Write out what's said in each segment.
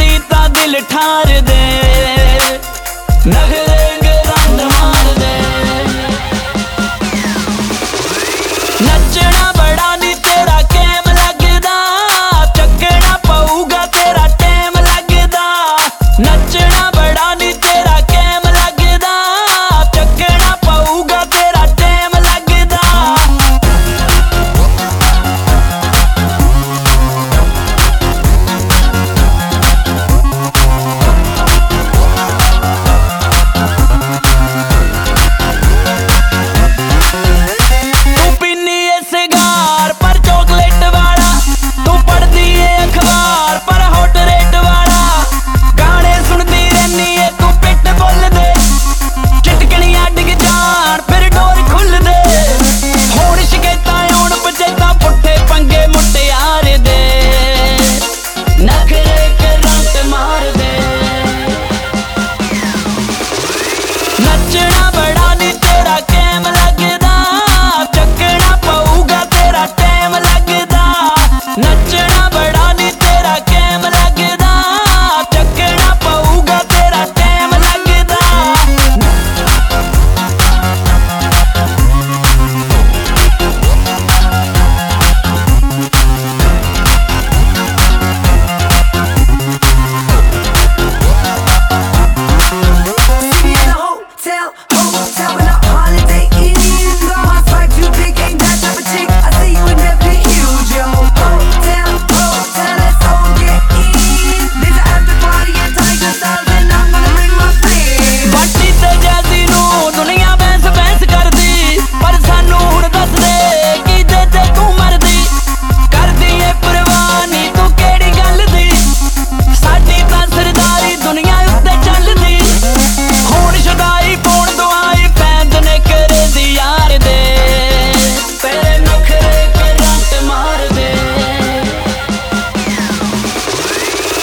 Heat ਤਾਂ ਦਿਲ ਠਾਰ ਦੇ। ਨਖਰੇ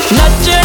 Not just